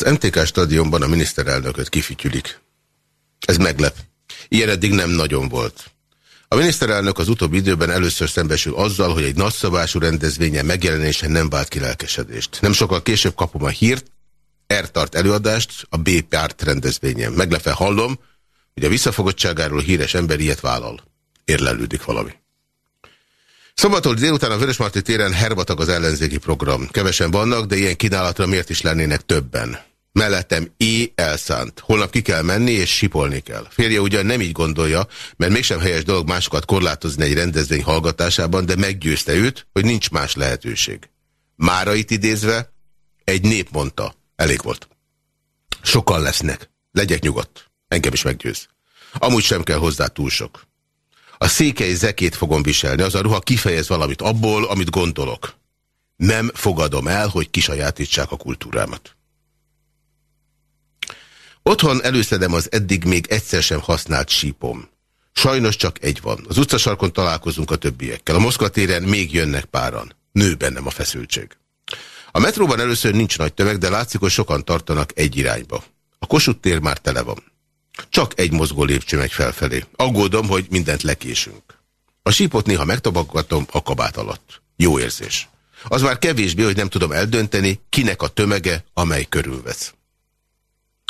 Az MTK stadionban a miniszterelnököt kifityülik. Ez meglep. Ilyen eddig nem nagyon volt. A miniszterelnök az utóbbi időben először szembesül azzal, hogy egy nagyszabású rendezvényen megjelenése nem vált ki lelkesedést. Nem sokkal később kapom a hírt, R-tart előadást a B-párt rendezvényen. Meglepve hallom, hogy a visszafogottságáról híres ember ilyet vállal. Érlelődik valami. Szombaton délután a Vörösmarty téren herbatag az ellenzéki program. Kevesen vannak, de ilyen kínálatra miért is lennének többen? Mellettem I. elszánt. Holnap ki kell menni, és sipolni kell. Férje ugyan nem így gondolja, mert mégsem helyes dolog másokat korlátozni egy rendezvény hallgatásában, de meggyőzte őt, hogy nincs más lehetőség. Mára itt idézve, egy nép mondta. Elég volt. Sokan lesznek. Legyek nyugodt. Engem is meggyőz. Amúgy sem kell hozzá túl sok. A székely zekét fogom viselni, az a ruha kifejez valamit abból, amit gondolok. Nem fogadom el, hogy kisajátítsák a kultúrámat. Otthon előszedem az eddig még egyszer sem használt sípom. Sajnos csak egy van. Az utcasarkon találkozunk a többiekkel. A Moszkva téren még jönnek páran. Nő bennem a feszültség. A metróban először nincs nagy tömeg, de látszik, hogy sokan tartanak egy irányba. A Kossuth tér már tele van. Csak egy mozgó lépcső megy felfelé. Aggódom, hogy mindent lekésünk. A sípot néha megtabaggatom a kabát alatt. Jó érzés. Az már kevésbé, hogy nem tudom eldönteni, kinek a tömege, amely körülvesz.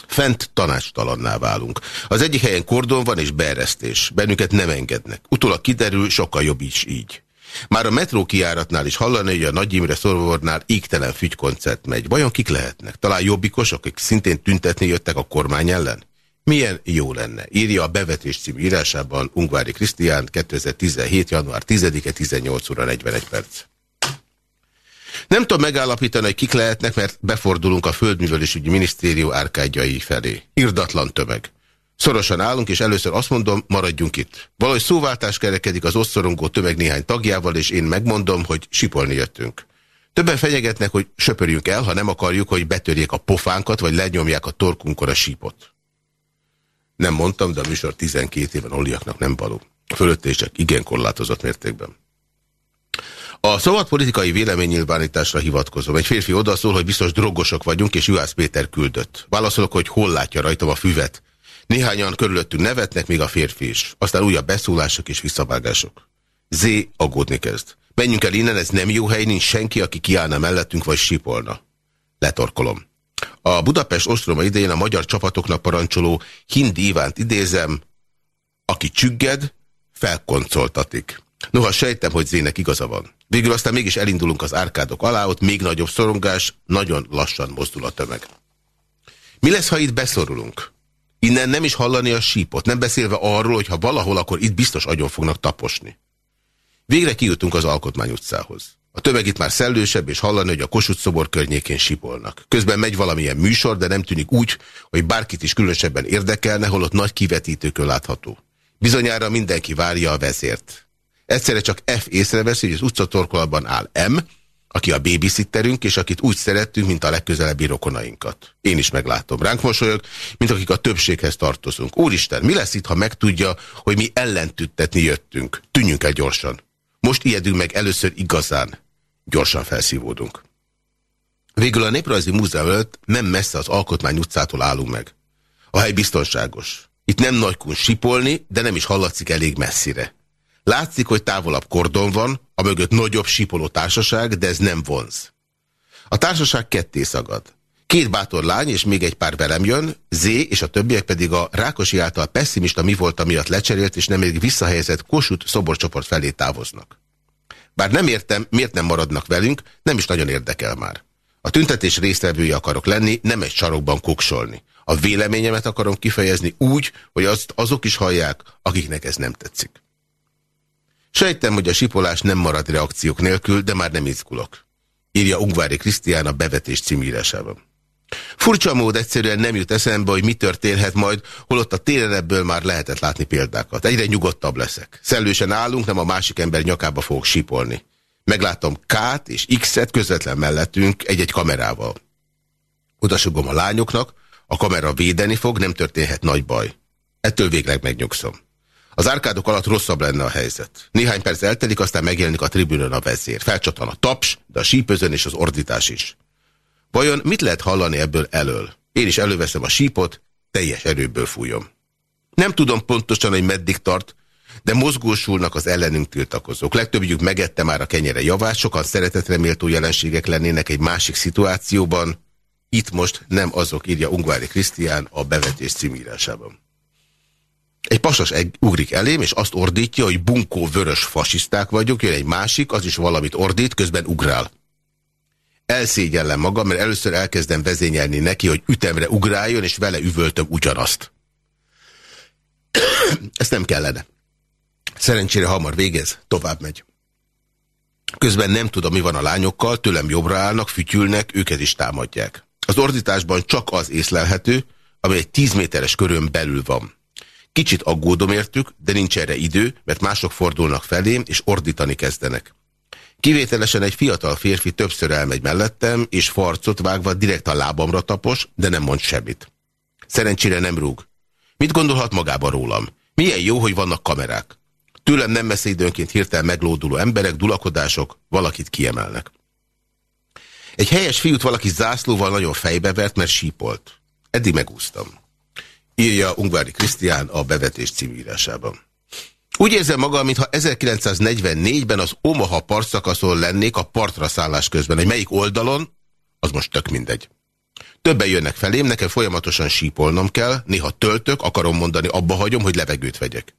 Fent tanácstalanná válunk. Az egyik helyen kordon van és beeresztés. Bennünket nem engednek. Utólag kiderül, sokkal jobb is így. Már a metró kiáratnál is hallani, hogy a Nagy Imre szorvornál ígtelen fügykoncert megy. Vajon kik lehetnek? Talán jobbikosok, akik szintén tüntetni jöttek a kormány ellen? Milyen jó lenne, írja a Bevetés című írásában Ungvári Krisztián 2017. január 10-e 18 óra 41 perc. Nem tudom megállapítani, hogy kik lehetnek, mert befordulunk a Földművelésügyi Minisztérium árkádjai felé. Irdatlan tömeg. Szorosan állunk, és először azt mondom, maradjunk itt. Valahogy szóváltás kerekedik az osztorongó tömeg néhány tagjával, és én megmondom, hogy sipolni jöttünk. Többen fenyegetnek, hogy söpörjünk el, ha nem akarjuk, hogy betörjék a pofánkat, vagy lenyomják a torkunkon a sípot. Nem mondtam, de a műsor 12 éven oliaknak nem való. A fölöttések igen korlátozott mértékben. A szabad politikai véleménynyilvánításra hivatkozom. Egy férfi odaszól, hogy biztos drogosok vagyunk, és Juhász Péter küldött. Válaszolok, hogy hol látja rajtam a füvet. Néhányan körülöttünk nevetnek, még a férfi is. Aztán újabb beszólások és visszavágások. Z aggódni kezd. Menjünk el innen, ez nem jó hely, nincs senki, aki kiállna mellettünk, vagy sipolna. Letorkolom. A Budapest ostroma idején a magyar csapatoknak parancsoló Hindi Ivánt idézem, aki csügged, felkoncoltatik. Noha sejtem, hogy Zének igaza van. Végül aztán mégis elindulunk az árkádok alá, ott még nagyobb szorongás, nagyon lassan mozdul a tömeg. Mi lesz, ha itt beszorulunk? Innen nem is hallani a sípot, nem beszélve arról, hogy ha valahol, akkor itt biztos agyon fognak taposni. Végre kijutunk az Alkotmány utcához. A tömeg itt már szellősebb, és hallani, hogy a Kossuth szobor környékén sipolnak. Közben megy valamilyen műsor, de nem tűnik úgy, hogy bárkit is különösebben érdekelne, holott nagy kivetítőkön látható. Bizonyára mindenki várja a vezért. Egyszerre csak F észreveszi, hogy az utcatorkolatban áll M, aki a babysitterünk, és akit úgy szerettünk, mint a legközelebbi rokonainkat. Én is meglátom. Ránk mosolyog, mint akik a többséghez tartozunk. Úristen, mi lesz itt, ha megtudja, hogy mi ellentüttetni jöttünk? Tűnjünk el gyorsan. Most ijedünk meg először igazán. Gyorsan felszívódunk. Végül a Néprajzi Múzeum előtt nem messze az Alkotmány utcától állunk meg. A hely biztonságos. Itt nem nagykun sipolni, de nem is hallatszik elég messzire. Látszik, hogy távolabb kordon van, a mögött nagyobb sipoló társaság, de ez nem vonz. A társaság ketté szagad. Két bátor lány és még egy pár velem jön, Z és a többiek pedig a Rákosi által pessimista mi volt, miatt lecserélt és nem még visszahelyezett Kossuth szoborcsoport felé távoznak. Bár nem értem, miért nem maradnak velünk, nem is nagyon érdekel már. A tüntetés résztvevője akarok lenni, nem egy sarokban kuksolni. A véleményemet akarom kifejezni úgy, hogy azt azok is hallják, akiknek ez nem tetszik. Sejtem, hogy a sipolás nem marad reakciók nélkül, de már nem izgulok. Írja Ungvári Krisztián a bevetés címírásában. Furcsa mód egyszerűen nem jut eszembe, hogy mi történhet majd, holott a téren ebből már lehetett látni példákat. Egyre nyugodtabb leszek. Szellősen állunk, nem a másik ember nyakába fogok sipolni. Meglátom K-t és X-et közvetlen mellettünk egy-egy kamerával. Odasugom a lányoknak, a kamera védeni fog, nem történhet nagy baj. Ettől végleg megnyugszom. Az árkádok alatt rosszabb lenne a helyzet. Néhány perc eltelik, aztán megjelenik a tribünön a vezér. Felcsatlan a taps, de a sípözön és az ordítás is. Vajon mit lehet hallani ebből elől? Én is előveszem a sípot, teljes erőből fújom. Nem tudom pontosan, hogy meddig tart, de mozgósulnak az ellenünk tiltakozók. Legtöbbjük megette már a kenyere javát, sokan szeretetreméltó jelenségek lennének egy másik szituációban. Itt most nem azok, írja Ungvári Krisztián a bevetés címírásában. Egy pasas ugrik elém, és azt ordítja, hogy bunkó vörös fasiszták vagyok, jön egy másik, az is valamit ordít, közben ugrál. Elszégyellem magam, mert először elkezdem vezényelni neki, hogy ütemre ugráljon, és vele üvöltöm ugyanazt. Ezt nem kellene. Szerencsére hamar végez, tovább megy. Közben nem tudom, mi van a lányokkal, tőlem jobbra állnak, fütyülnek, őket is támadják. Az ordításban csak az észlelhető, ami egy tíz méteres körön belül van. Kicsit aggódom értük, de nincs erre idő, mert mások fordulnak felém, és ordítani kezdenek. Kivételesen egy fiatal férfi többször elmegy mellettem, és farcot vágva direkt a lábamra tapos, de nem mond semmit. Szerencsére nem rúg. Mit gondolhat magába rólam? Milyen jó, hogy vannak kamerák. Tőlem nem messze időnként hirtelen meglóduló emberek, dulakodások, valakit kiemelnek. Egy helyes fiút valaki zászlóval nagyon fejbevert, mert sípolt. Eddig megúsztam. Írja Ungvári Krisztián a bevetés címírásában. Úgy érzem magam, mintha 1944-ben az Omaha partszakaszon lennék a partra szállás közben. Egy melyik oldalon, az most tök mindegy. Többen jönnek felém, nekem folyamatosan sípolnom kell, néha töltök, akarom mondani, abba hagyom, hogy levegőt vegyek.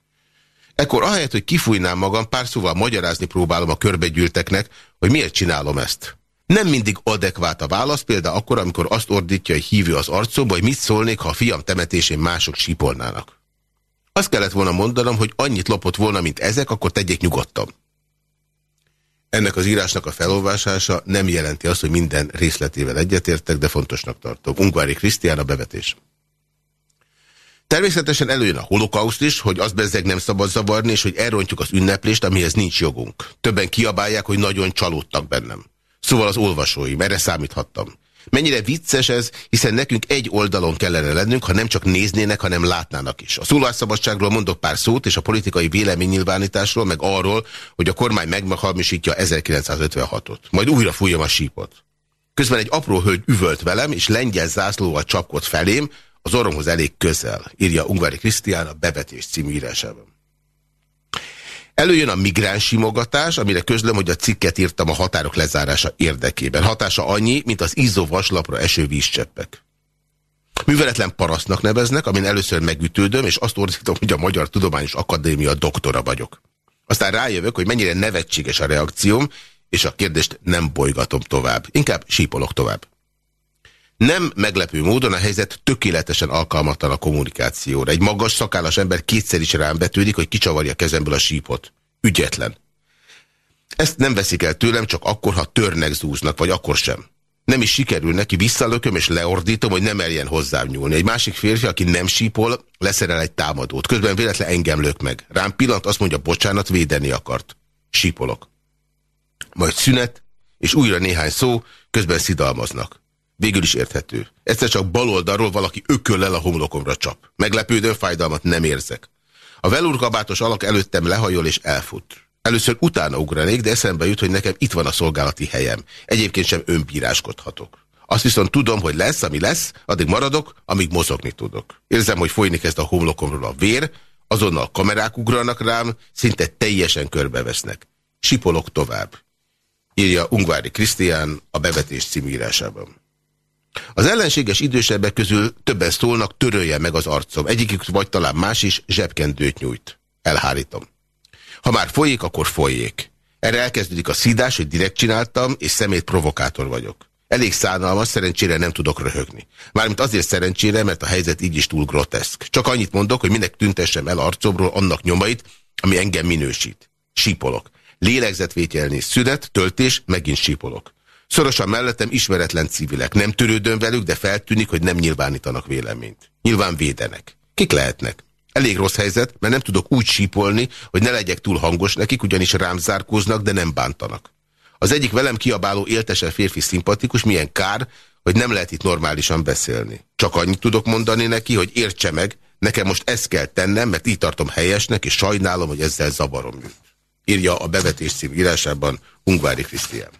Ekkor ahelyett, hogy kifújnám magam, pár szóval magyarázni próbálom a körbegyűlteknek, hogy miért csinálom ezt. Nem mindig adekvát a válasz, például akkor, amikor azt ordítja egy hívő az arcomba, hogy mit szólnék, ha a fiam temetésén mások sípolnának. Azt kellett volna mondanom, hogy annyit lopott volna, mint ezek, akkor tegyék nyugodtan. Ennek az írásnak a felolvásása nem jelenti azt, hogy minden részletével egyetértek, de fontosnak tartom. Ungvári Krisztián a bevetés. Természetesen előjön a holokauszt is, hogy azt bezzeg nem szabad zavarni, és hogy elrontjuk az ünneplést, amihez nincs jogunk. Többen kiabálják, hogy nagyon csalódtak bennem. Szóval az olvasóim, erre számíthattam. Mennyire vicces ez, hiszen nekünk egy oldalon kellene lennünk, ha nem csak néznének, hanem látnának is. A szólásszabadságról mondok pár szót, és a politikai véleménynyilvánításról, meg arról, hogy a kormány meghalmisítja 1956-ot. Majd újra fújjam a sípot. Közben egy apró hölgy üvölt velem, és lengyel zászlóval csapkod felém, az orromhoz elég közel, írja Ungvári Krisztián a Bevetés című írásában. Előjön a migráns simogatás, amire közlöm, hogy a cikket írtam a határok lezárása érdekében. Hatása annyi, mint az izzó vaslapra eső vízcseppek. Műveletlen parasztnak neveznek, amin először megütődöm, és azt ordítom, hogy a Magyar Tudományos Akadémia doktora vagyok. Aztán rájövök, hogy mennyire nevetséges a reakcióm, és a kérdést nem bolygatom tovább. Inkább sípolok tovább. Nem meglepő módon a helyzet tökéletesen alkalmatlan a kommunikációra. Egy magas, szakállas ember kétszer is rám betűnik, hogy kicsavarja kezemből a sípot. Ügyetlen. Ezt nem veszik el tőlem, csak akkor, ha törnek zúznak, vagy akkor sem. Nem is sikerül neki, visszalököm és leordítom, hogy nem eljen hozzám nyúlni. Egy másik férfi, aki nem sípol, leszerel egy támadót. Közben véletlen engem lök meg. Rám pillant, azt mondja, bocsánat, védeni akart. Sípolok. Majd szünet, és újra néhány szó, közben szidalmaznak. Végül is érthető. Egyszer csak baloldalról valaki ököllel a homlokomra csap. Meglepődő fájdalmat nem érzek. A velurkabátos alak előttem lehajol és elfut. Először utána ugranék, de eszembe jut, hogy nekem itt van a szolgálati helyem. Egyébként sem önbíráskodhatok. Azt viszont tudom, hogy lesz, ami lesz, addig maradok, amíg mozogni tudok. Érzem, hogy folyni kezd a homlokomról a vér, azonnal kamerák ugranak rám, szinte teljesen körbevesznek. Sipolok tovább. Írja Ungvári Krisztián a bevetés címírásában. Az ellenséges idősebbek közül többen szólnak, törölje meg az arcom. Egyikük vagy talán más is zsebkendőt nyújt. Elhárítom. Ha már folyik, akkor folyjék. Erre elkezdődik a szídás, hogy direkt csináltam, és szemét provokátor vagyok. Elég szánalmas, szerencsére nem tudok röhögni. Mármint azért szerencsére, mert a helyzet így is túl groteszk. Csak annyit mondok, hogy minek tüntessem el arcomról annak nyomait, ami engem minősít. Sípolok. Lélegzetvételni szünet, töltés, megint sípolok. Szorosan mellettem ismeretlen civilek. Nem törődöm velük, de feltűnik, hogy nem nyilvánítanak véleményt. Nyilván védenek. Kik lehetnek? Elég rossz helyzet, mert nem tudok úgy sípolni, hogy ne legyek túl hangos nekik, ugyanis rám zárkóznak, de nem bántanak. Az egyik velem kiabáló éltese férfi szimpatikus, milyen kár, hogy nem lehet itt normálisan beszélni. Csak annyit tudok mondani neki, hogy értse meg, nekem most ezt kell tennem, mert így tartom helyesnek, és sajnálom, hogy ezzel zavarom őt. Írja a bevetés cím írásában Ungvári Krisztián.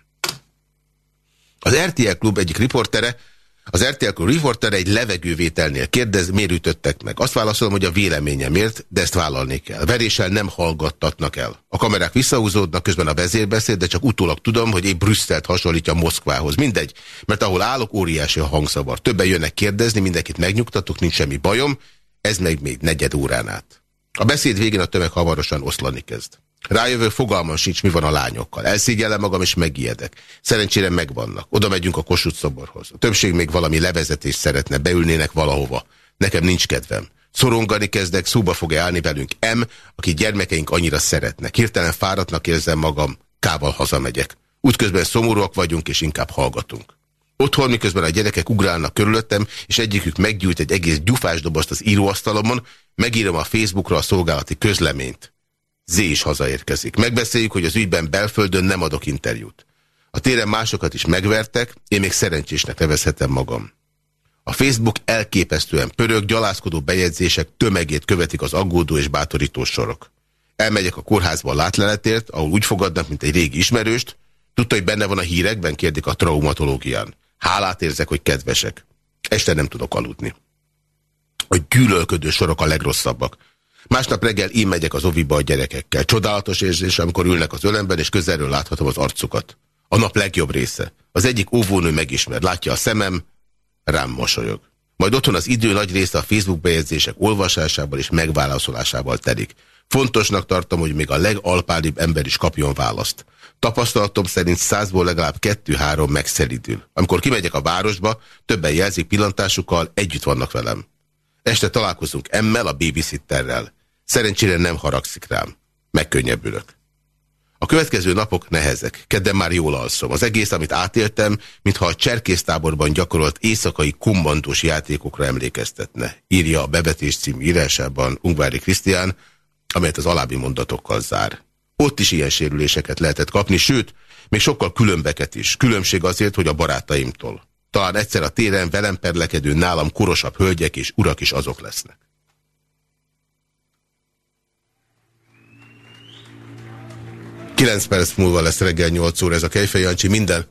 Az RTL Klub egyik riportere, az RTL Klub riportere egy levegővételnél kérdez, miért ütöttek meg. Azt válaszolom, hogy a véleményemért, de ezt vállalni kell. Veréssel nem hallgattatnak el. A kamerák visszahúzódnak, közben a vezérbeszéd, de csak utólag tudom, hogy én Brüsszelt hasonlítja Moszkvához. Mindegy, mert ahol állok, óriási a hangszavar. Többen jönnek kérdezni, mindenkit megnyugtatok, nincs semmi bajom, ez meg még negyed órán át. A beszéd végén a tömeg hamarosan oszlani kezd. Rájövő fogalmam sincs, mi van a lányokkal. Elszégyellem magam, és megijedek. Szerencsére megvannak. Oda megyünk a Kossuth szoborhoz. A többség még valami levezetést szeretne, beülnének valahova. Nekem nincs kedvem. Szorongani kezdek, szóba fog-e állni velünk M, aki gyermekeink annyira szeretnek. Hirtelen fáradtnak érzem magam, kával hazamegyek. Útközben szomorúak vagyunk, és inkább hallgatunk. Otthon, miközben a gyerekek ugrálnak körülöttem, és egyikük meggyújt egy egész gyufás dobozt az íróasztalomon, megírom a Facebookra a szolgálati közleményt. Z is hazaérkezik. Megbeszéljük, hogy az ügyben belföldön nem adok interjút. A téren másokat is megvertek, én még szerencsésnek nevezhetem magam. A Facebook elképesztően pörög, gyalázkodó bejegyzések tömegét követik az aggódó és bátorító sorok. Elmegyek a kórházba a látleletért, ahol úgy fogadnak, mint egy régi ismerőst. Tudta, hogy benne van a hírekben, kérdik a traumatológián. Hálát érzek, hogy kedvesek. Este nem tudok aludni. A gyűlölködő sorok a legrosszabbak. Másnap reggel én megyek az oviba a gyerekekkel. Csodálatos érzés, amikor ülnek az ölemben, és közelről láthatom az arcukat. A nap legjobb része. Az egyik óvónő megismer, látja a szemem, rám mosolyog. Majd otthon az idő nagy része a Facebook bejegyzések olvasásával és megválaszolásával telik. Fontosnak tartom, hogy még a legalpálibb ember is kapjon választ. Tapasztalatom szerint százból legalább kettő-három megszelidül. Amikor kimegyek a városba, többen jelzik pillantásukkal, együtt vannak velem. Este találkozunk emmel, a babysitterrel. Szerencsére nem haragszik rám. Megkönnyebbülök. A következő napok nehezek. Kedden már jól alszom. Az egész, amit átéltem, mintha a cserkésztáborban gyakorolt éjszakai kumbantós játékokra emlékeztetne. Írja a Bevetés című írásában Ungvári Krisztián, amelyet az alábbi mondatokkal zár. Ott is ilyen sérüléseket lehetett kapni, sőt, még sokkal különbeket is. Különbség azért, hogy a barátaimtól. Talán egyszer a téren velem perlekedő nálam korosabb hölgyek és urak is azok lesznek. Kilenc perc múlva lesz reggel 8 óra ez a Kejfej Jancsi. Minden,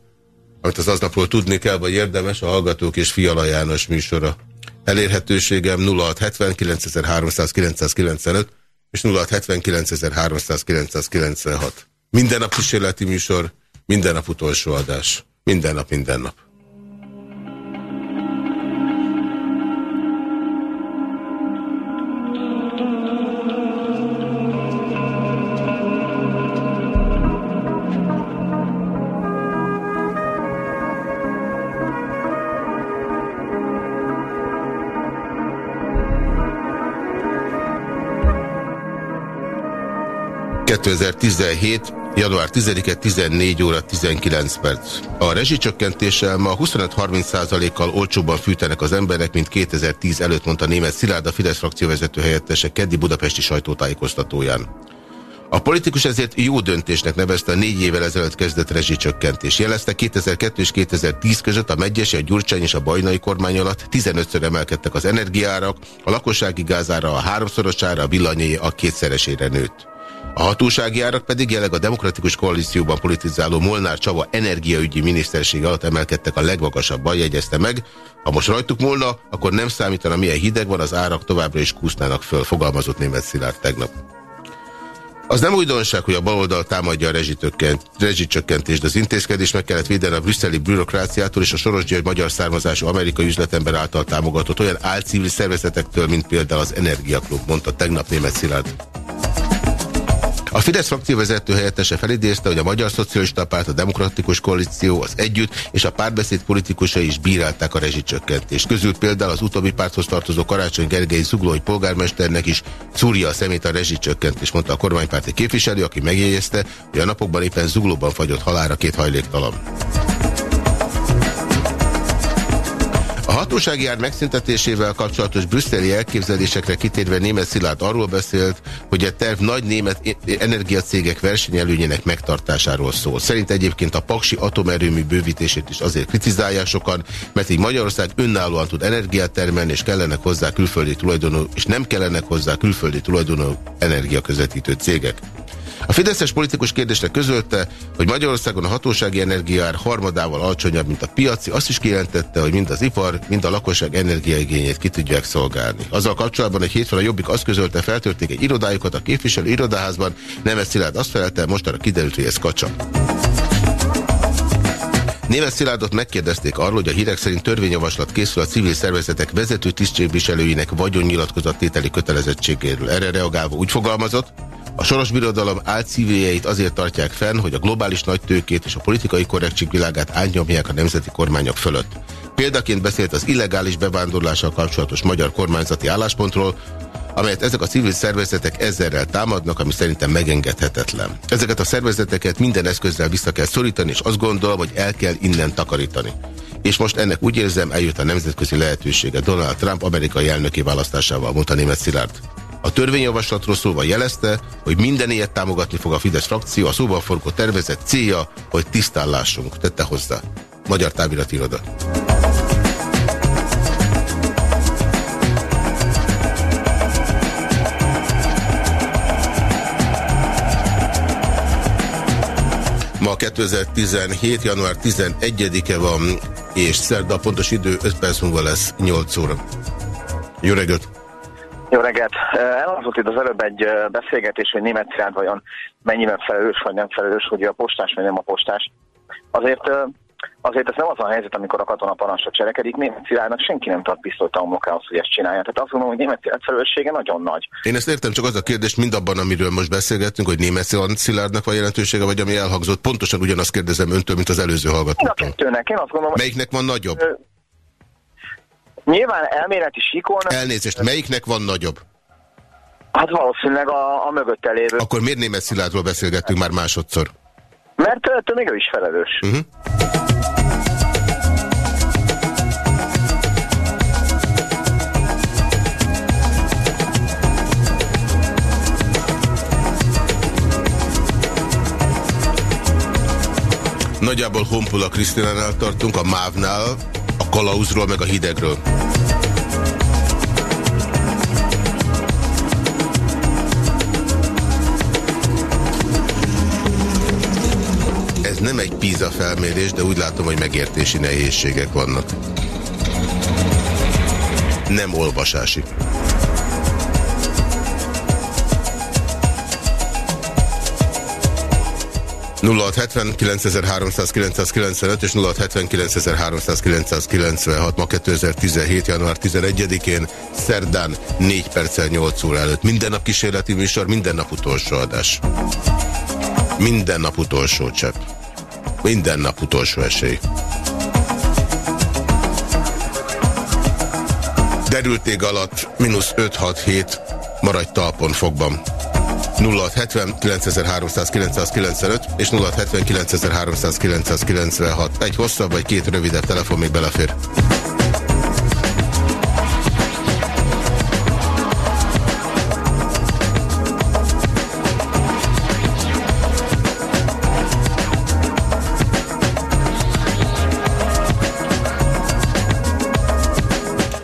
amit az aznapról tudni kell, vagy érdemes, a Hallgatók és Fiala János műsora. Elérhetőségem 0670 9395 és 0679.396. Minden nap kísérleti műsor, minden nap utolsó adás. Minden nap, minden nap. 2017. január 10-e 14 óra 19 perc. A rezsicsökkentéssel ma 25-30%-kal olcsóbban fűtenek az emberek, mint 2010 előtt mondta német Szilárd a Fidesz frakcióvezető helyettese keddi budapesti sajtótájékoztatóján. A politikus ezért jó döntésnek nevezte a négy évvel ezelőtt kezdett rezsicsökkentés. Jelezte 2002 és 2010 között a Megyesi, a Gyurcsány és a Bajnai kormány alatt 15-ször emelkedtek az energiárak, a lakossági gázára a háromszorosára, a villanyai a kétszeresére nőtt. A hatósági árak pedig jelenleg a demokratikus koalícióban politizáló Molnár Csava energiaügyi miniszterség alatt emelkedtek a legmagasabban, jegyezte meg. Ha most rajtuk volna, akkor nem számítana milyen hideg van, az árak továbbra is kúsznának föl, fogalmazott német Szilárd tegnap. Az nem újdonság, hogy a baloldal támadja a rezsicsökkentést, de az intézkedés meg kellett védeni a brüsszeli bürokráciától és a Soros György magyar származású amerikai üzletember által támogatott olyan álcivil szervezetektől, mint például az Energiaklub, mondta tegnap német Szilárd. A Fidesz frakció vezető helyettese felidézte, hogy a Magyar Szocialista Párt, a Demokratikus Koalíció, az Együtt és a párbeszéd politikusai is bírálták a rezsicsökkentést. Közül például az utóbbi párthoz tartozó Karácsony Gergely Zuglói polgármesternek is szúrja a szemét a rezsicsökkentés, mondta a kormánypárti képviselő, aki megjegyezte, hogy a napokban éppen Zuglóban fagyott halára két hajléktalan. A hatósági ár megszüntetésével kapcsolatos brüsszeli elképzelésekre kitérve német Szilárd arról beszélt, hogy a terv nagy német energiacégek versenyelőnyének megtartásáról szól. Szerint egyébként a Paksi atomerőmű bővítését is azért kritizálják sokan, mert így Magyarország önállóan tud energiát termelni, és kellenek hozzá külföldi tulajdonú, és nem kellenek hozzá külföldi tulajdonú energiaközvetítő cégek. A Fideszes politikus kérdésre közölte, hogy Magyarországon a hatósági energiaár harmadával alacsonyabb, mint a piaci. Azt is kijelentette, hogy mind az ipar, mind a lakosság energiaigényét ki tudják szolgálni. Azzal kapcsolatban, hogy hétfőn a Jobbik azt közölte, feltörték egy irodájukat a képviselő irodaházban, Nemes Szilárd azt felelte, mostanra kiderült, hogy ez kacsa. Német Szilárdot megkérdezték arról, hogy a hírek szerint törvényjavaslat készül a civil szervezetek vezető tisztségviselőinek vagyonnyilatkozattételi kötelezettségéről. Erre reagálva úgy fogalmazott, a soros birodalom álcívőjeit azért tartják fenn, hogy a globális nagytőkét és a politikai korrektség világát átnyomják a nemzeti kormányok fölött. Példaként beszélt az illegális bevándorlással kapcsolatos magyar kormányzati álláspontról, amelyet ezek a civil szervezetek ezerrel támadnak, ami szerintem megengedhetetlen. Ezeket a szervezeteket minden eszközzel vissza kell szorítani, és azt gondolom, hogy el kell innen takarítani. És most ennek úgy érzem, eljött a nemzetközi lehetősége Donald Trump amerikai elnöki választásával, mondta német Szilárd. A törvényjavaslatról szólva jelezte, hogy minden ilyet támogatni fog a Fidesz frakció, a szóban forgó tervezett célja, hogy tisztállásunk, tette hozzá. Magyar távirati iroda. Ma 2017. január 11-e van, és szerda pontos idő 5 perc múlva lesz 8 óra. Jó reggelt! Jó reggelt! Elhangzott itt az előbb egy beszélgetés, hogy német Szilárd vajon mennyiben felelős vagy nem felelős, hogy a postás vagy nem a postás. Azért azért ez nem az a helyzet, amikor a katona parancsra cselekedik. Német Szilárdnak senki nem tart pisztolyt a homokához, hogy ezt csinálja. Tehát azt gondolom, hogy német Szilárd felelőssége nagyon nagy. Én ezt értem, csak az a kérdés mind abban, amiről most beszélgettünk, hogy német Szilárdnak van jelentősége, vagy ami elhangzott. Pontosan ugyanazt kérdezem öntől, mint az előző hallgatótól. Én azt gondolom, Melyiknek van nagyobb? Nyilván elméleti síkon... Elnézést, melyiknek van nagyobb? Hát valószínűleg a, a mögötte lévő. Akkor miért német Szilárdról beszélgettünk már másodszor? Mert ő még ő is felelős. Uh -huh. Nagyjából Honpula Krisztinánál tartunk, a Mávnál, kalauzról, meg a hidegről. Ez nem egy PISA felmérés, de úgy látom, hogy megértési nehézségek vannak. Nem olvasási. 0670 9395 és 0679 ma 2017. január 11-én szerdán 4 perccel 8 óra előtt. Minden nap kísérleti műsor, minden nap utolsó adás. Minden nap utolsó csepp. Minden nap utolsó esély. Derülték alatt, mínusz 5-6-7, maradj talpon fogban. 0670 9395 és 0670 Egy hosszabb vagy két rövidebb telefon még belefér.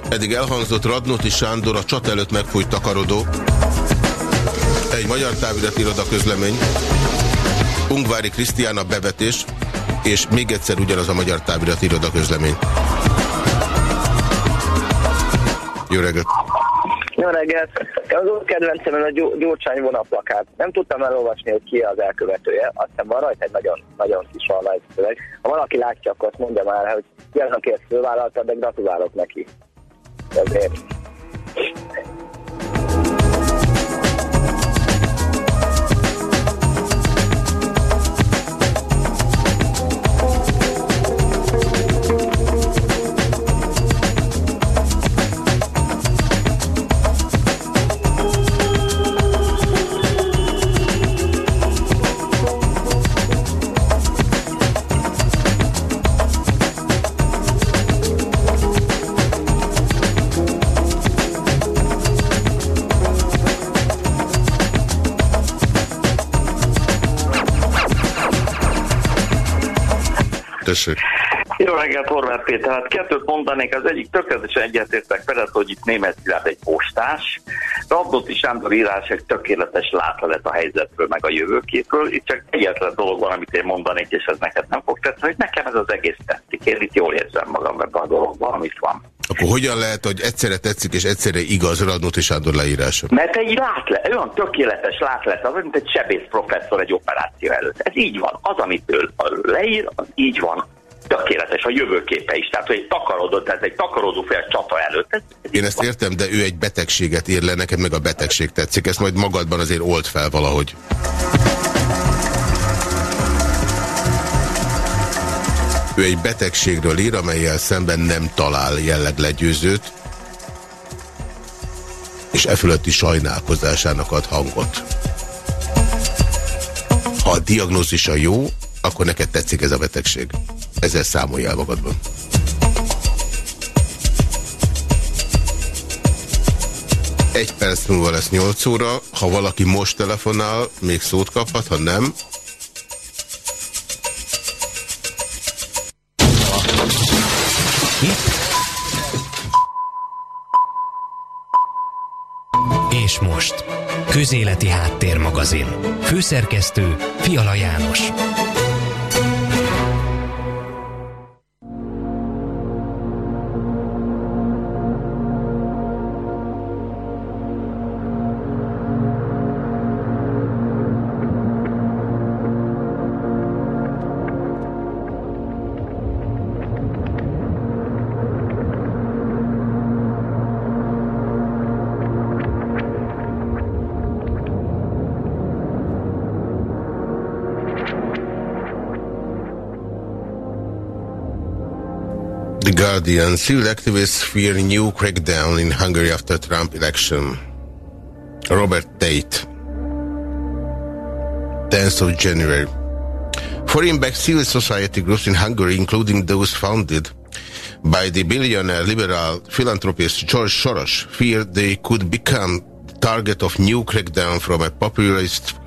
Eddig elhangzott Radnóti Sándor a csat előtt megfújt takarodó, egy magyar távirati iroda közlemény, Ungvári Krisztiána bevetés, és még egyszer ugyanaz a magyar távirati iroda közlemény. Jó reggelt! Jó reggelt! Az úr kedvencem a Gyurcsány vonaplakát. Nem tudtam elolvasni, hogy ki az elkövetője. Aztán van rajta egy nagyon, nagyon kis szöveg. Ha valaki látja, akkor azt mondja már, hogy ki az, aki ezt fölvállalta, de gratulálok neki. Ezért. Tessék. Jó reggelt, Horváth Péter. Hát kettőt mondanék, az egyik tökéletesen egyetértek veled, hogy itt német Szilárd egy postás. Rabdoti Sándor írás egy tökéletes látlelet a helyzetről, meg a jövőképről. Itt csak egyetlen dolog van, amit én mondanék, és ez neked nem fog tetszeni, hogy nekem ez az egész tetszik. Én itt jól érzem magam ebben a dologban, amit van. Akkor hogyan lehet, hogy egyszerre tetszik, és egyszerre igaz Radnóti Sándor leírása? Mert egy látlet, olyan tökéletes látlet, az, mint egy sebész professzor egy operáció előtt. Ez így van. Az, amit ő leír, az így van tökéletes a jövőképe is. Tehát, hogy egy takarodott, ez egy takarodó fél csata előtt. Ez, ez Én ezt van. értem, de ő egy betegséget ír le, neked meg a betegség tetszik. Ezt majd magadban azért old fel valahogy. Ő egy betegségről ír, amelyel szemben nem talál jelleg legyőzőt, és e fölötti sajnálkozásának ad hangot. Ha a diagnózisa jó, akkor neked tetszik ez a betegség. Ezzel számoljál magadban. Egy perc múlva lesz 8 óra. Ha valaki most telefonál, még szót kaphat, ha nem, És most, Közéleti Háttérmagazin. Főszerkesztő Fiala János. Guardian, civil activists fear new crackdown in Hungary after Trump election. Robert Tate. 10th of January. Foreign-backed civil society groups in Hungary, including those founded by the billionaire liberal philanthropist George Soros, fear they could become the target of new crackdown from a populist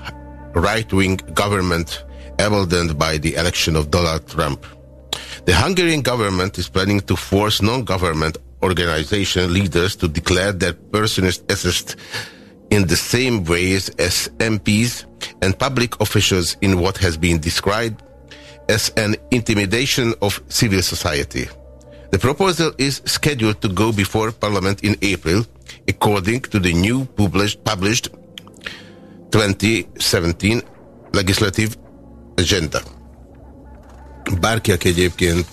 right-wing government emboldened by the election of Donald Trump. The Hungarian government is planning to force non-government organization leaders to declare their personal assist in the same ways as MPs and public officials in what has been described as an intimidation of civil society. The proposal is scheduled to go before Parliament in April, according to the new published, published 2017 legislative agenda. Bárki, aki egyébként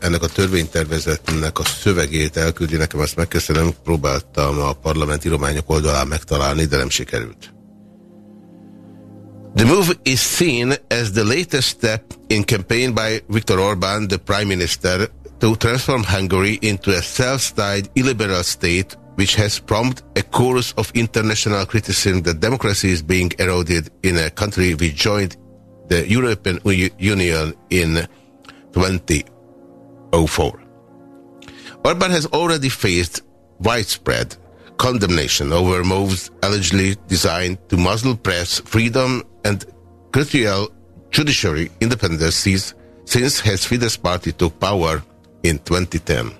ennek a törvénytervezetnek a szövegét elküldi nekem, azt megköszönöm, próbáltam a parlament írományok oldalán megtalálni, de nem sikerült. The move is seen as the latest step in campaign by Viktor Orbán, the prime minister, to transform Hungary into a self-styled illiberal state which has prompted a chorus of international criticism that democracy is being eroded in a country which joined the European Union in 2004. Orban has already faced widespread condemnation over moves allegedly designed to muzzle press freedom and curtail judiciary independencies since his Fidesz party took power in 2010.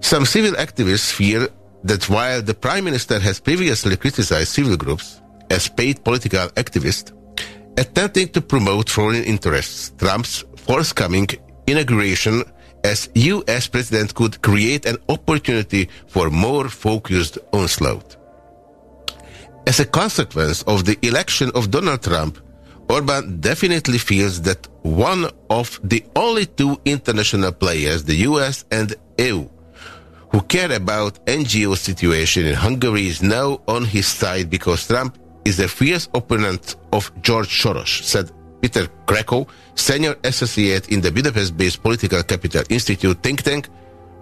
Some civil activists fear that while the Prime Minister has previously criticized civil groups as paid political activists, attempting to promote foreign interests, Trump's forthcoming inauguration as US president could create an opportunity for more focused onslaught. As a consequence of the election of Donald Trump, Orban definitely feels that one of the only two international players, the US and EU, who care about NGO situation in Hungary is now on his side because Trump is a fierce opponent of George Soros, said Peter Krakow, senior associate in the Budapest-based Political Capital Institute think tank,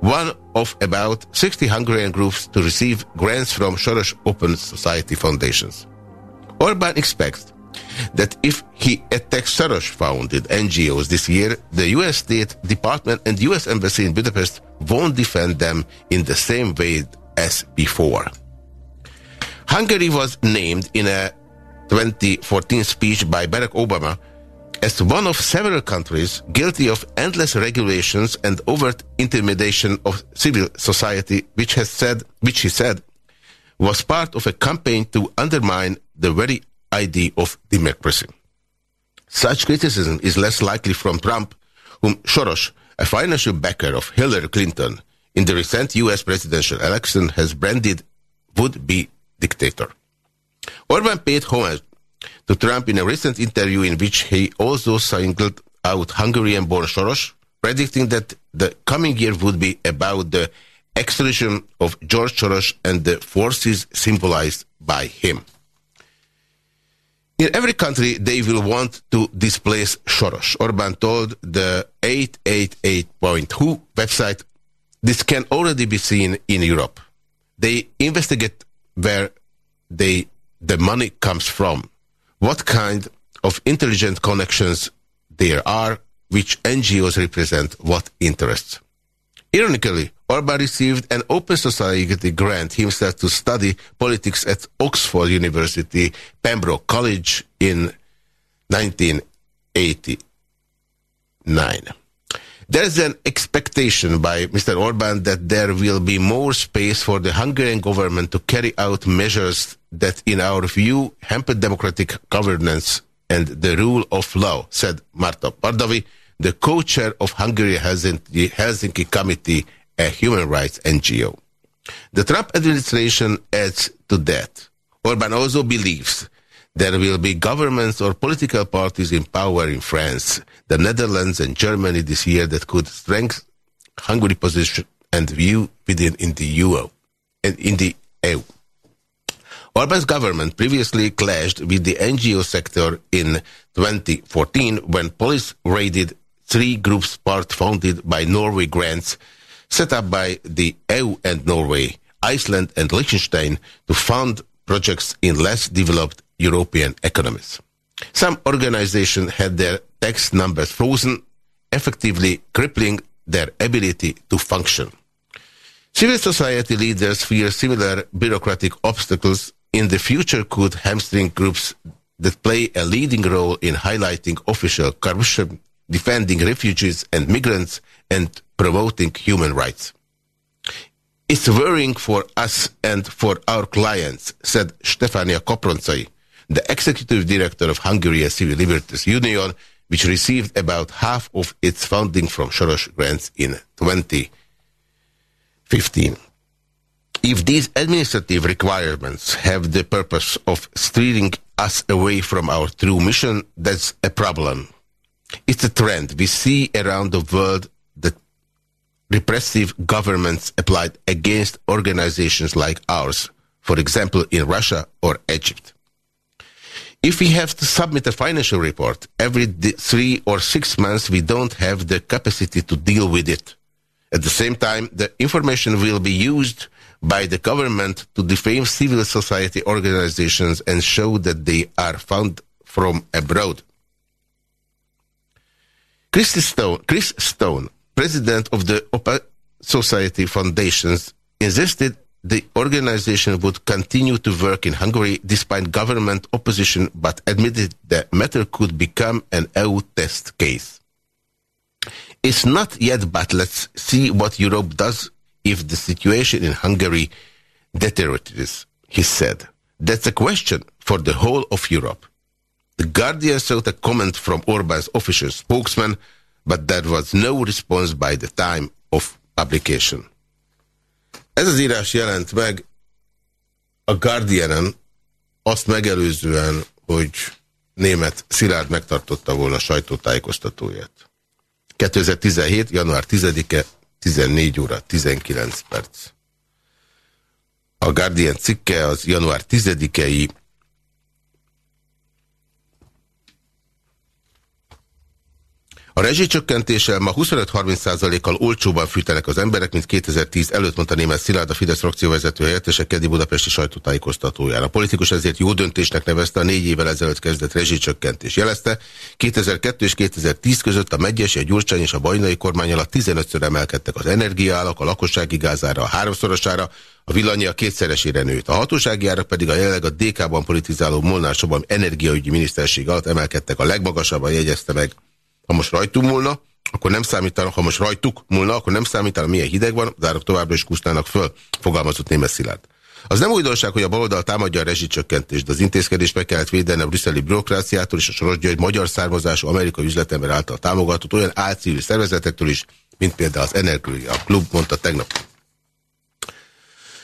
one of about 60 Hungarian groups to receive grants from Soros Open Society foundations. Orban expects that if he attacks Soros-founded NGOs this year, the U.S. State Department and U.S. Embassy in Budapest won't defend them in the same way as before. Hungary was named in a 2014 speech by Barack Obama as one of several countries guilty of endless regulations and overt intimidation of civil society, which has said, which he said, was part of a campaign to undermine the very idea of democracy. Such criticism is less likely from Trump, whom Soros, a financial backer of Hillary Clinton in the recent US presidential election, has branded would-be dictator. Orban paid homage to Trump in a recent interview in which he also singled out Hungarian-born Soros, predicting that the coming year would be about the extradition of George Soros and the forces symbolized by him. In every country, they will want to displace Soros. Orban told the 888.who website, this can already be seen in Europe. They investigate where they, the money comes from what kind of intelligent connections there are, which NGOs represent what interests. Ironically, Orban received an Open Society grant himself to study politics at Oxford University, Pembroke College in 1989. There is an expectation by Mr. Orban that there will be more space for the Hungarian government to carry out measures that, in our view, hamper democratic governance and the rule of law, said Marta Pardavi, the co-chair of Hungary Helsinki, Helsinki Committee, a human rights NGO. The Trump administration adds to that. Orban also believes there will be governments or political parties in power in France, the Netherlands and Germany this year that could strengthen Hungary's position and view within in the EU and in the EU. Orban's government previously clashed with the NGO sector in 2014 when police raided three groups part funded by Norway grants set up by the EU and Norway, Iceland and Liechtenstein to fund projects in less developed European economies. Some organizations had their tax numbers frozen, effectively crippling their ability to function. Civil society leaders fear similar bureaucratic obstacles in the future could hamstring groups that play a leading role in highlighting official corruption, defending refugees and migrants, and promoting human rights. It's worrying for us and for our clients, said Stefania Koproncai, the executive director of Hungary Civil Liberties Union, which received about half of its funding from Soros grants in 2015. If these administrative requirements have the purpose of steering us away from our true mission, that's a problem. It's a trend we see around the world that repressive governments applied against organizations like ours, for example, in Russia or Egypt. If we have to submit a financial report every three or six months, we don't have the capacity to deal with it. At the same time, the information will be used by the government to defame civil society organizations and show that they are found from abroad. Chris Stone, Chris Stone president of the Open Society Foundations, insisted the organization would continue to work in Hungary despite government opposition, but admitted the matter could become an EU test case. It's not yet, but let's see what Europe does if the situation in Hungary deteriorates, he said. That's a question for the whole of Europe. The Guardian sought a comment from Orban's official spokesman, but there was no response by the time of publication. Ez az írás jelent meg a Guardianen azt megelőzően, hogy német Szilárd megtartotta volna sajtótájékoztatóját. 2017. január 10-e 14 óra 19 perc. A Guardian cikke az január 10-i A rezsicsökkentéssel ma 25-30%-kal olcsóban fűtenek az emberek, mint 2010 előtt, mondta német Szilárd, a Fidesz frakcióvezető helyettese Kedi Budapesti sajtótájékoztatójára. A politikus ezért jó döntésnek nevezte a négy évvel ezelőtt kezdett rezsicsökkentés. Jelezte, 2002 és 2010 között a Megyesi, a Gyurcsány és a Bajnai kormány alatt 15-ször emelkedtek az energiaállak, a lakossági gázára a háromszorosára, a villanyi a kétszeresére nőtt. A hatósági árak pedig a jelenleg a DK-ban politizáló Molnár Soban energiaügyi miniszterség alatt emelkedtek a legmagasabban, jegyezte meg ha most rajtunk múlna, akkor nem számítanak, ha most rajtuk múlna, akkor nem számítanak, milyen hideg van, de árok továbbra is kusznának föl, fogalmazott német Szilárd. Az nem újdonság, hogy a baloldal támadja a rezsicsökkentést, de az intézkedést meg kellett védeni a brüsszeli bürokráciától és a Soros György magyar származású amerikai üzletember által támogatott olyan álcívű szervezetektől is, mint például az Energia Klub, mondta tegnap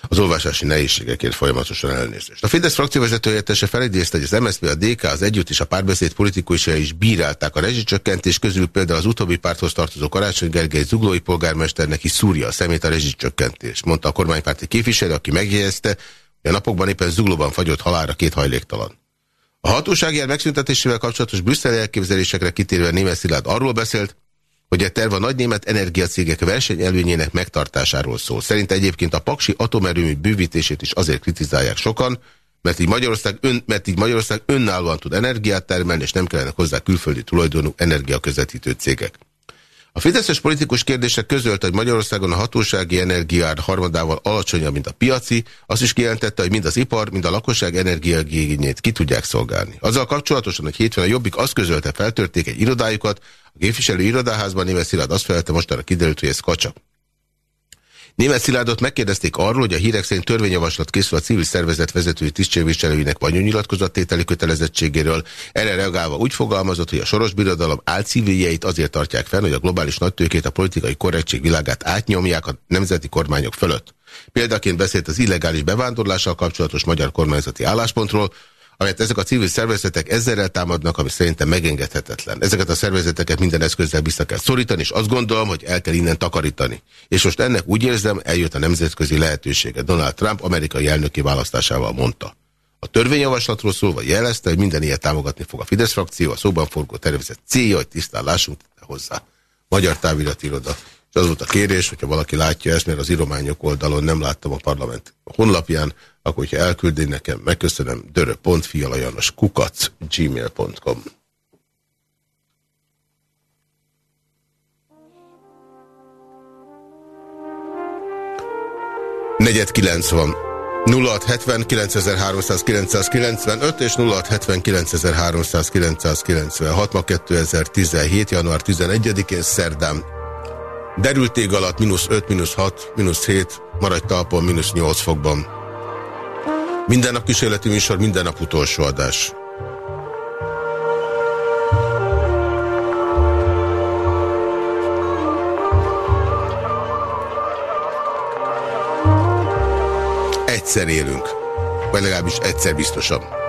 az olvasási nehézségekért folyamatosan elnézést. A Fidesz frakcióvezetőjettese felidézte, hogy az MSZP, a DK, az Együtt és a párbeszéd politikusai is bírálták a rezsicsökkentés közül például az utóbbi párthoz tartozó Karácsony Gergely zuglói polgármesternek is szúrja a szemét a rezsicsökkentés, mondta a kormánypárti képviselő, aki megjegyezte, hogy a napokban éppen zuglóban fagyott halára két hajléktalan. A hatósági megszüntetésével kapcsolatos brüsszeli elképzelésekre kitérve német Szilárd arról beszélt, hogy a terv a nagy német energiacégek versenyelőnyének megtartásáról szól. Szerint egyébként a paksi atomerőmű bővítését is azért kritizálják sokan, mert így, Magyarország ön, mert így Magyarország önállóan tud energiát termelni, és nem kellene hozzá külföldi tulajdonú energiaközvetítő cégek. A fideszes politikus kérdése közölte, hogy Magyarországon a hatósági energiár harmadával alacsonyabb, mint a piaci, azt is kijelentette, hogy mind az ipar, mind a lakosság energiagényét ki tudják szolgálni. Azzal kapcsolatosan, hogy hétfőn a Jobbik azt közölte, feltörték egy irodájukat, a képviselő irodaházban német Szilárd azt felelte, mostanra kiderült, hogy ez kacsa. Német Szilárdot megkérdezték arról, hogy a hírek szerint törvényjavaslat készül a civil szervezet vezetői tisztségviselőinek vagyonnyilatkozattételi kötelezettségéről. Erre reagálva úgy fogalmazott, hogy a soros birodalom álciviljeit azért tartják fenn, hogy a globális nagytőkét a politikai korrektség világát átnyomják a nemzeti kormányok fölött. Példaként beszélt az illegális bevándorlással kapcsolatos magyar kormányzati álláspontról, amelyet ezek a civil szervezetek ezzel támadnak, ami szerintem megengedhetetlen. Ezeket a szervezeteket minden eszközzel vissza kell szorítani, és azt gondolom, hogy el kell innen takarítani. És most ennek úgy érzem, eljött a nemzetközi lehetősége. Donald Trump amerikai elnöki választásával mondta. A törvényjavaslatról szólva jelezte, hogy minden ilyet támogatni fog a Fidesz frakció, a szóban forgó tervezet célja, hogy tisztán lássunk hozzá. Magyar táviratiroda. És az volt a kérés, hogyha valaki látja ezt, mert az írományok oldalon nem láttam a parlament honlapján, akkor hogyha elküldi nekem, megköszönöm, dörö.fialajanos kukac gmail.com Negyed kilenc van. 0670 9395 és 0670 9396 ma 2017. január 11-én szerdán. Derülték alatt mínusz 5, mínusz 6, mínusz 7, maradj talpon mínusz 8 fokban. Minden nap kísérleti műsor, minden nap utolsó adás. Egyszer élünk. Vagy legalábbis egyszer biztosan.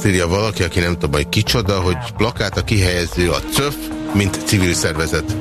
Azt írja valaki, aki nem tudom, hogy kicsoda, hogy plakát a kihelyező a CÖF, mint civil szervezet.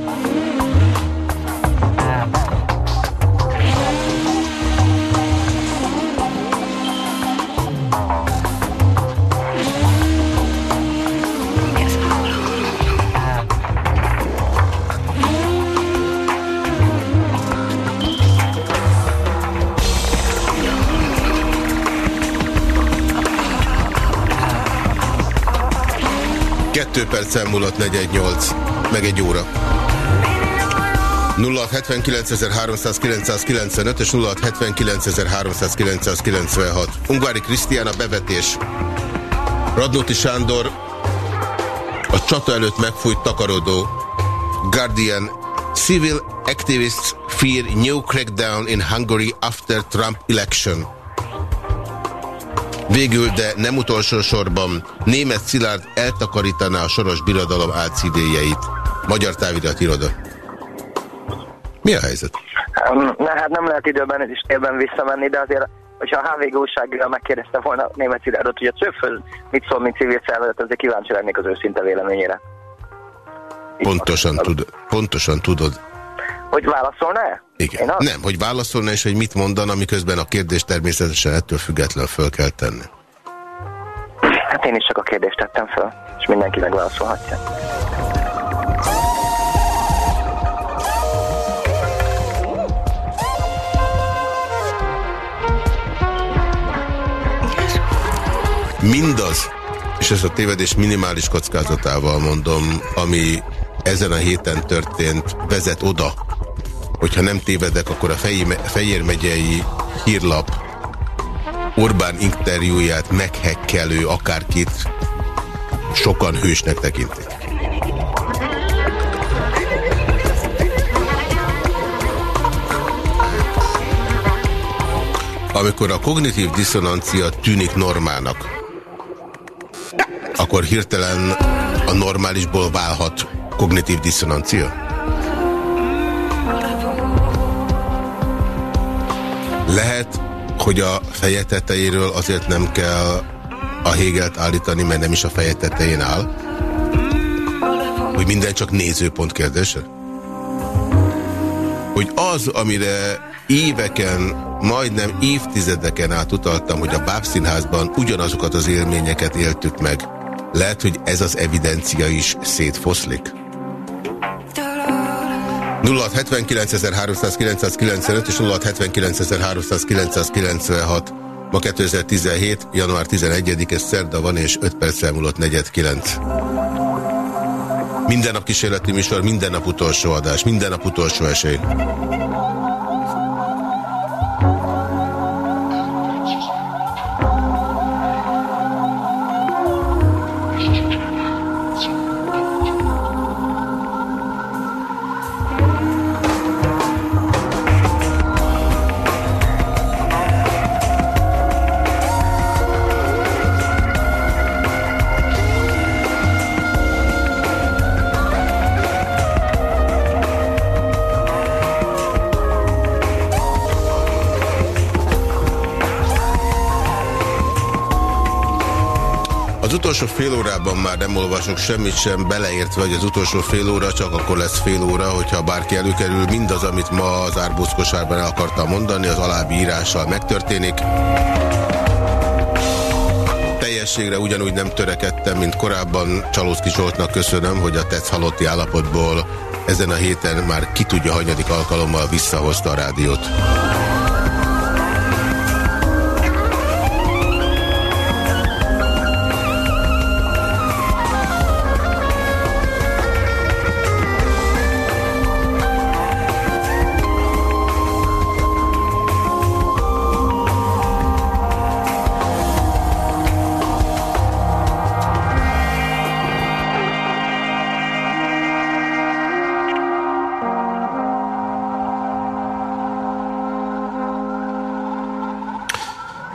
Perccel múlott 418, meg egy óra. 0679.395 és 0679.396. Ungvári Krisztián a bevetés. Radnóti Sándor a csata előtt megfújt takarodó. Guardian Civil activists fear new crackdown in Hungary after Trump election. Végül, de nem utolsó sorban, német Szilárd eltakarítaná a soros birodalom álcidéjeit. Magyar távirat iroda. Mi a helyzet? Na hát nem lehet időben is térben visszamenni, de azért, hogyha a HVG újsággal megkérdezte volna a német Szilárdot, hogy a csöpföz mit szól, mint civil szervezet, azért kíváncsi lennék az őszinte véleményére. Pontosan, tud, pontosan tudod, hogy válaszolna-e? Igen. Nem, hogy válaszolna, és hogy mit mondan, amiközben a kérdést természetesen ettől függetlenül föl kell tenni. Hát én is csak a kérdést tettem föl, és mindenki megválaszolhatja. Mindaz, és ezt a tévedés minimális kockázatával mondom, ami ezen a héten történt, vezet oda, hogyha nem tévedek, akkor a Fejér megyei hírlap Orbán interjúját meghekkelő akárkit sokan hősnek tekintik. Amikor a kognitív diszonancia tűnik normának, akkor hirtelen a normálisból válhat kognitív diszonancia? Lehet, hogy a feje tetejéről azért nem kell a Hegelt állítani, mert nem is a feje tetején áll? Hogy minden csak nézőpont kérdése? Hogy az, amire éveken, majdnem évtizedeken át utaltam, hogy a Bábszínházban ugyanazokat az élményeket éltük meg, lehet, hogy ez az evidencia is szétfoszlik? 0679.395 és 0679.396. Ma 2017. január 11-e szerda van, és 5 perccel múlott 49. Minden nap kísérleti műsor, minden nap utolsó adás, minden nap utolsó esély. Utolsó fél órában már nem olvasok semmit sem, beleértve, hogy az utolsó fél óra csak akkor lesz fél óra, hogyha bárki előkerül, mindaz, amit ma az árbózkosárban el akartam mondani, az alábbi írással megtörténik. Teljességre ugyanúgy nem törekedtem, mint korábban. Csalószki Zsoltnak köszönöm, hogy a tetsz halotti állapotból ezen a héten már ki tudja hanyadik alkalommal visszahozta a rádiót.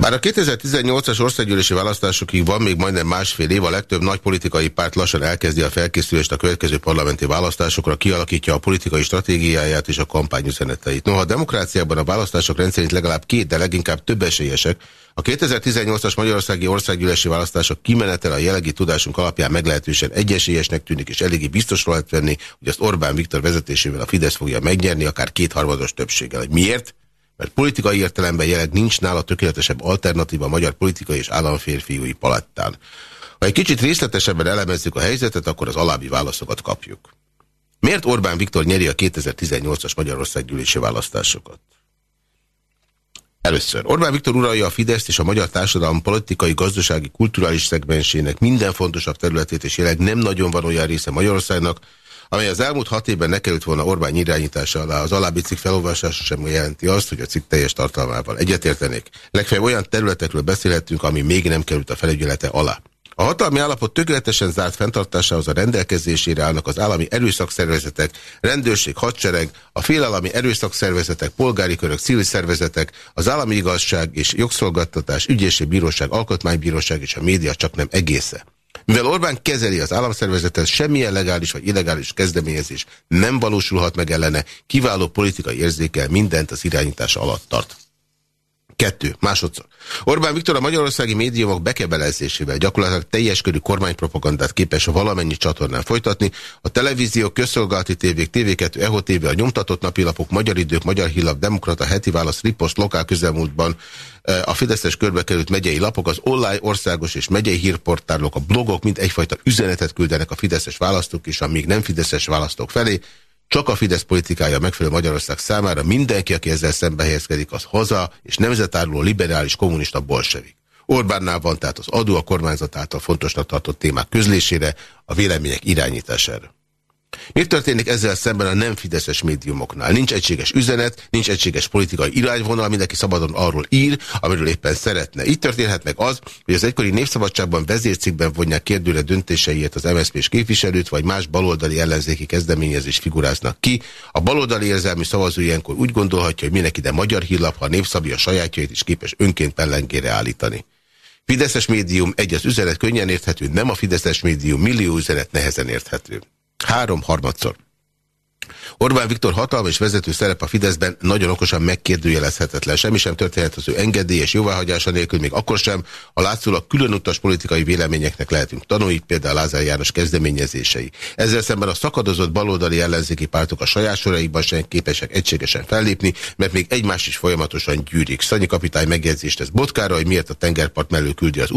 Bár a 2018-as országgyűlési választásokig van még majdnem másfél év, a legtöbb nagy politikai párt lassan elkezdi a felkészülést a következő parlamenti választásokra, kialakítja a politikai stratégiáját és a kampányüzeneteit. Noha a demokráciában a választások rendszerint legalább két, de leginkább több esélyesek, a 2018-as Magyarországi Országgyűlési Választások kimenetele a jelegi tudásunk alapján meglehetősen egyesélyesnek tűnik, és eléggé biztos lehet venni, hogy azt Orbán Viktor vezetésével a Fidesz fogja megnyerni, akár kétharmados többséggel. Hogy miért? Mert politikai értelemben jelenleg nincs nála tökéletesebb alternatíva a magyar politikai és államférfiúi palettán. Ha egy kicsit részletesebben elemezzük a helyzetet, akkor az alábbi válaszokat kapjuk. Miért Orbán Viktor nyeri a 2018-as Magyarország gyűlési választásokat? Először. Orbán Viktor uralja a Fideszt és a magyar társadalom politikai, gazdasági, kulturális szegmensének minden fontosabb területét, és jelenleg nem nagyon van olyan része Magyarországnak, amely az elmúlt hat évben ne került volna Orbán irányítása alá. Az alábbi cikk felolvasása sem jelenti azt, hogy a cikk teljes tartalmával egyetértenék. Legfeljebb olyan területekről beszélhetünk, ami még nem került a felügyelete alá. A hatalmi állapot tökéletesen zárt fenntartásához a rendelkezésére állnak az állami erőszakszervezetek, rendőrség, hadsereg, a félállami erőszakszervezetek, polgári körök, civil szervezetek, az állami igazság és jogszolgáltatás, ügyészség, bíróság, alkotmánybíróság és a média csak nem egésze. Mivel Orbán kezeli az államszervezetet, semmilyen legális vagy illegális kezdeményezés nem valósulhat meg ellene, kiváló politikai érzékel mindent az irányítása alatt tart. Kettő. Másodszor. Orbán Viktor a magyarországi médiumok bekebelezésével gyakorlatilag teljes körű kormánypropagandát képes a valamennyi csatornán folytatni. A televízió, közszolgálati tévék, TV2, EHO TV, a nyomtatott napilapok, Magyar Idők, Magyar Hírlap, Demokrata, Heti Válasz, Ripost, Lokál közelmúltban eh, a Fideszes körbe került megyei lapok, az online országos és megyei hírportálok, a blogok mind egyfajta üzenetet küldenek a Fideszes választók és a még nem Fideszes választók felé. Csak a Fidesz politikája megfelelő Magyarország számára mindenki, aki ezzel szembe helyezkedik, az haza és nemzetáruló liberális kommunista bolsevik. Orbánnál van tehát az adó a kormányzat által fontosnak tartott témák közlésére, a vélemények irányítására. Mi történik ezzel szemben a nem fideszes médiumoknál? Nincs egységes üzenet, nincs egységes politikai irányvonal, mindenki szabadon arról ír, amiről éppen szeretne. Így történhet meg az, hogy az egykori népszabadságban vezércikben vonják kérdőre döntéseiért az MSZP-s képviselőt, vagy más baloldali ellenzéki kezdeményezés figuráznak ki. A baloldali érzelmi szavazó ilyenkor úgy gondolhatja, hogy mindenki ide magyar hírlap, ha a népszabja a sajátjait is képes önként pellengére állítani. Fideszes médium, egy az üzenet könnyen érthető, nem a Fideszes médium, millió üzenet nehezen érthető. Három harmadszor. Orbán Viktor hatalma és vezető szerep a Fideszben nagyon okosan megkérdőjelezhetetlen. Semmi sem történhet az ő engedélyes jóváhagyása nélkül, még akkor sem, a látszólag különutas politikai véleményeknek lehetünk tanulni, például Lázár János kezdeményezései. Ezzel szemben a szakadozott baloldali ellenzéki pártok a saját soraikban sem képesek egységesen fellépni, mert még egymás is folyamatosan gyűrik. Szanyi kapitány megjegyzést tesz Botkára, hogy miért a tengerpart mellől küldi az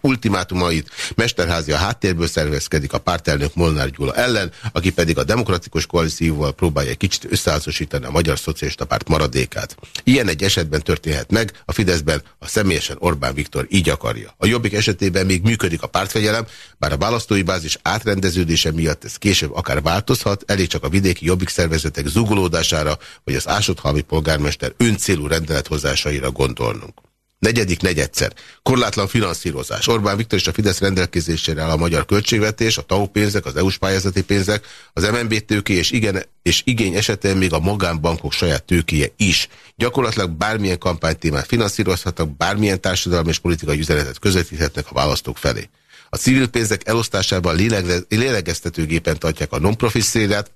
ultimátumait, Mesterházi a háttérből szervezkedik a pártelnök Molnár Gyula ellen, aki pedig a demokratikus koalícióval próbálja egy kicsit összeházasítani a Magyar Szocialista Párt maradékát. Ilyen egy esetben történhet meg, a Fideszben a személyesen Orbán Viktor így akarja. A Jobbik esetében még működik a pártfegyelem, bár a választói bázis átrendeződése miatt ez később akár változhat, elég csak a vidéki Jobbik szervezetek zugolódására, vagy az Ásodhalmi polgármester öncélú rendelethozásaira gondolnunk. Negyedik negyedszer. Korlátlan finanszírozás. Orbán Viktor és a Fidesz rendelkezésére áll a magyar költségvetés, a TAU pénzek, az EU-s pályázati pénzek, az MNB tőké és, igen, és igény esetén még a magánbankok saját tőkéje is. Gyakorlatilag bármilyen kampánytémát finanszírozhatnak, bármilyen társadalmi és politikai üzenetet közvetíthetnek a választók felé. A civil pénzek elosztásában lélegeztetőgépen tartják a non-profit szélet,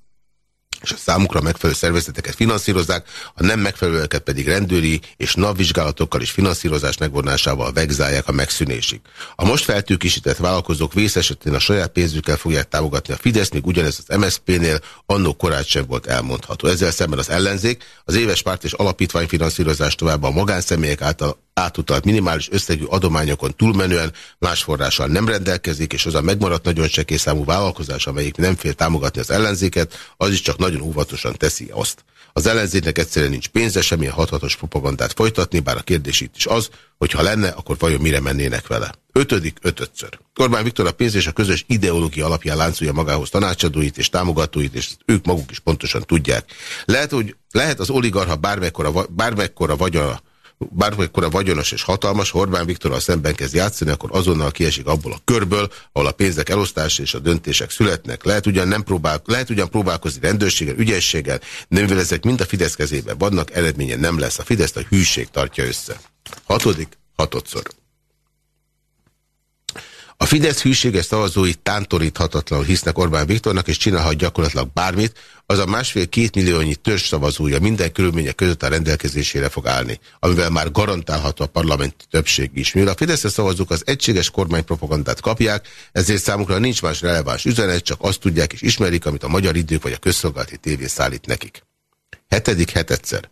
és a számukra megfelelő szervezeteket finanszírozzák, a nem megfelelőeket pedig rendőri és napvizsgálatokkal és finanszírozás megvonásával vegzálják a megszűnésig. A most feltőkisített vállalkozók vész esetén a saját pénzükkel fogják támogatni a Fidesz, míg ugyanez az MSZP-nél annó korát sem volt elmondható. Ezzel szemben az ellenzék az éves párt és alapítvány finanszírozás tovább a magánszemélyek által átutalt minimális összegű adományokon túlmenően más forrással nem rendelkezik, és az a megmaradt nagyon csekély számú vállalkozás, amelyik nem fél támogatni az ellenzéket, az is csak nagyon óvatosan teszi azt. Az ellenzéknek egyszerűen nincs pénze semmilyen hathatos propagandát folytatni, bár a kérdés itt is az, hogy ha lenne, akkor vajon mire mennének vele. Ötödik, ötödször. Orbán Viktor a pénz és a közös ideológia alapján láncolja magához tanácsadóit és támogatóit, és ők maguk is pontosan tudják. Lehet, hogy lehet az oligarha bármekkora, bármekkora vagyona bármikor a vagyonos és hatalmas, Orbán Viktor szemben kezd játszani, akkor azonnal kiesik abból a körből, ahol a pénzek elosztása és a döntések születnek. Lehet ugyan, nem próbál, lehet ugyan próbálkozni rendőrséggel, ügyességgel, de mivel ezek mind a Fidesz kezében vannak, eredménye nem lesz. A Fidesz a hűség tartja össze. Hatodik, hatodszor. A Fidesz hűséges szavazói tántoríthatatlanul hisznek Orbán Viktornak, és csinálhat gyakorlatilag bármit, az a másfél-két milliónyi törzs szavazója minden körülmények között a rendelkezésére fog állni, amivel már garantálható a parlamenti többség is. Mivel a Fidesz szavazók az egységes kormánypropagandát kapják, ezért számukra nincs más releváns üzenet, csak azt tudják és ismerik, amit a magyar idők vagy a közszolgálati tévé szállít nekik. Hetedik hetedszer.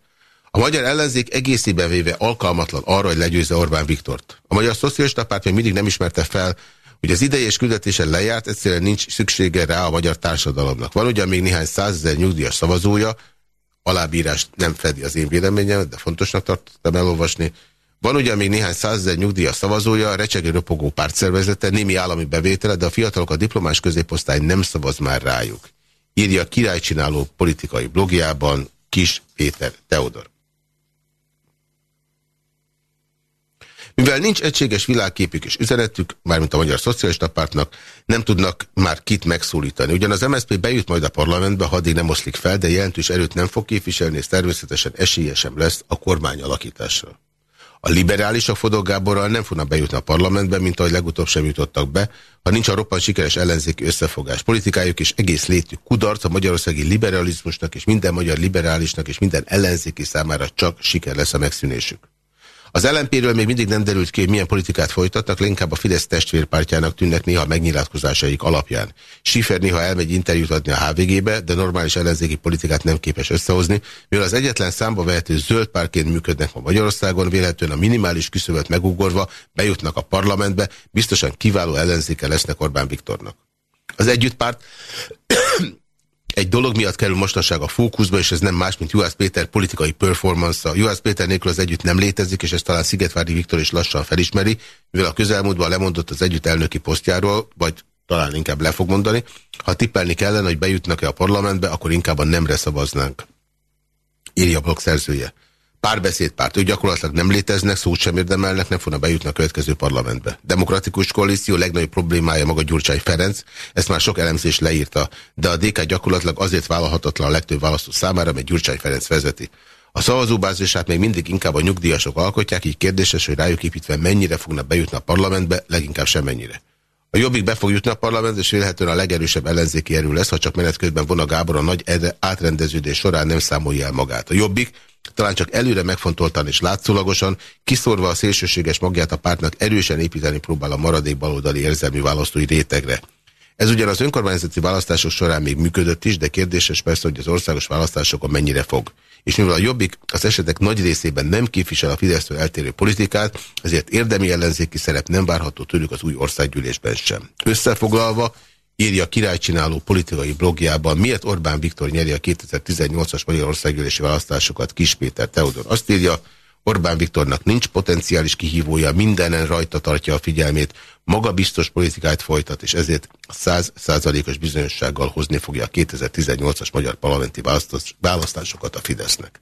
A magyar ellenzék egészében véve alkalmatlan arra, hogy legyőzze Orbán Viktort. A Magyar Szocialista Párt még mindig nem ismerte fel hogy az idei és küldetésen lejárt, egyszerűen nincs szüksége rá a magyar társadalomnak. Van ugyan még néhány százezer nyugdíjas szavazója, alábírást nem fedi az én véleményem, de fontosnak tartottam elolvasni. Van ugyan még néhány százezer nyugdíjas szavazója, recsegő ropogó pártszervezete, némi állami bevétele, de a fiatalok a diplomás középosztály nem szavaz már rájuk. Írja a királycsináló politikai blogjában Kis Péter Teodor. Mivel nincs egységes világképük és üzenetük, mármint a Magyar Szocialista Pártnak, nem tudnak már kit megszólítani. Ugyan az MSZP bejut majd a parlamentbe, ha addig nem oszlik fel, de jelentős erőt nem fog képviselni, és természetesen esélye sem lesz a kormány alakításra. A liberálisok Fodor Gáborral nem fognak bejutni a parlamentbe, mint ahogy legutóbb sem jutottak be, ha nincs a roppant sikeres ellenzéki összefogás. Politikájuk és egész létük kudarc a magyarországi liberalizmusnak és minden magyar liberálisnak és minden ellenzéki számára csak siker lesz a megszűnésük. Az LNP-ről még mindig nem derült ki, hogy milyen politikát folytatnak, inkább a Fidesz testvérpártjának tűnnek néha megnyilatkozásaik alapján. Schiffer néha elmegy interjút adni a HVG-be, de normális ellenzéki politikát nem képes összehozni, mivel az egyetlen számba vehető zöld párként működnek ma Magyarországon, véletlenül a minimális küszöböt megugorva bejutnak a parlamentbe, biztosan kiváló ellenzéke lesznek Orbán Viktornak. Az együttpárt egy dolog miatt kerül mostanság a fókuszba, és ez nem más, mint Juhász Péter politikai performance-a. Juhász Péter nélkül az együtt nem létezik, és ezt talán Szigetvári Viktor is lassan felismeri, mivel a közelmúltban lemondott az együtt elnöki posztjáról, vagy talán inkább le fog mondani. Ha tippelni kellene, hogy bejutnak-e a parlamentbe, akkor inkább a nemre szavaznánk. Írja a blog szerzője párbeszédpárt, ők gyakorlatilag nem léteznek, szót sem érdemelnek, nem fognak bejutni a következő parlamentbe. Demokratikus koalíció legnagyobb problémája maga Gyurcsány Ferenc, ezt már sok elemzés leírta, de a DK gyakorlatilag azért vállalhatatlan a legtöbb választó számára, mert Gyurcsány Ferenc vezeti. A szavazóbázisát még mindig inkább a nyugdíjasok alkotják, így kérdéses, hogy rájuk építve mennyire fognak bejutni a parlamentbe, leginkább semmennyire. A Jobbik be fog jutni a parlament, és vélhetően a legerősebb ellenzéki erő lesz, ha csak menet közben von a Gábor a nagy átrendeződés során nem számolja el magát. A Jobbik talán csak előre megfontoltan és látszólagosan, kiszorva a szélsőséges magját a pártnak erősen építeni próbál a maradék baloldali érzelmi választói rétegre. Ez ugyan az önkormányzati választások során még működött is, de kérdéses persze, hogy az országos választásokon mennyire fog. És mivel a Jobbik az esetek nagy részében nem képvisel a Fidesztől eltérő politikát, ezért érdemi ellenzéki szerep nem várható tőlük az új országgyűlésben sem. Összefoglalva, írja királycsináló politikai blogjában, miért Orbán Viktor nyeri a 2018-as Magyarországgyűlési választásokat Kis Péter Teodor. Azt írja, Orbán Viktornak nincs potenciális kihívója, mindenen rajta tartja a figyelmét, maga biztos politikát folytat, és ezért 100%-os bizonyossággal hozni fogja a 2018-as magyar parlamenti választásokat a Fidesznek.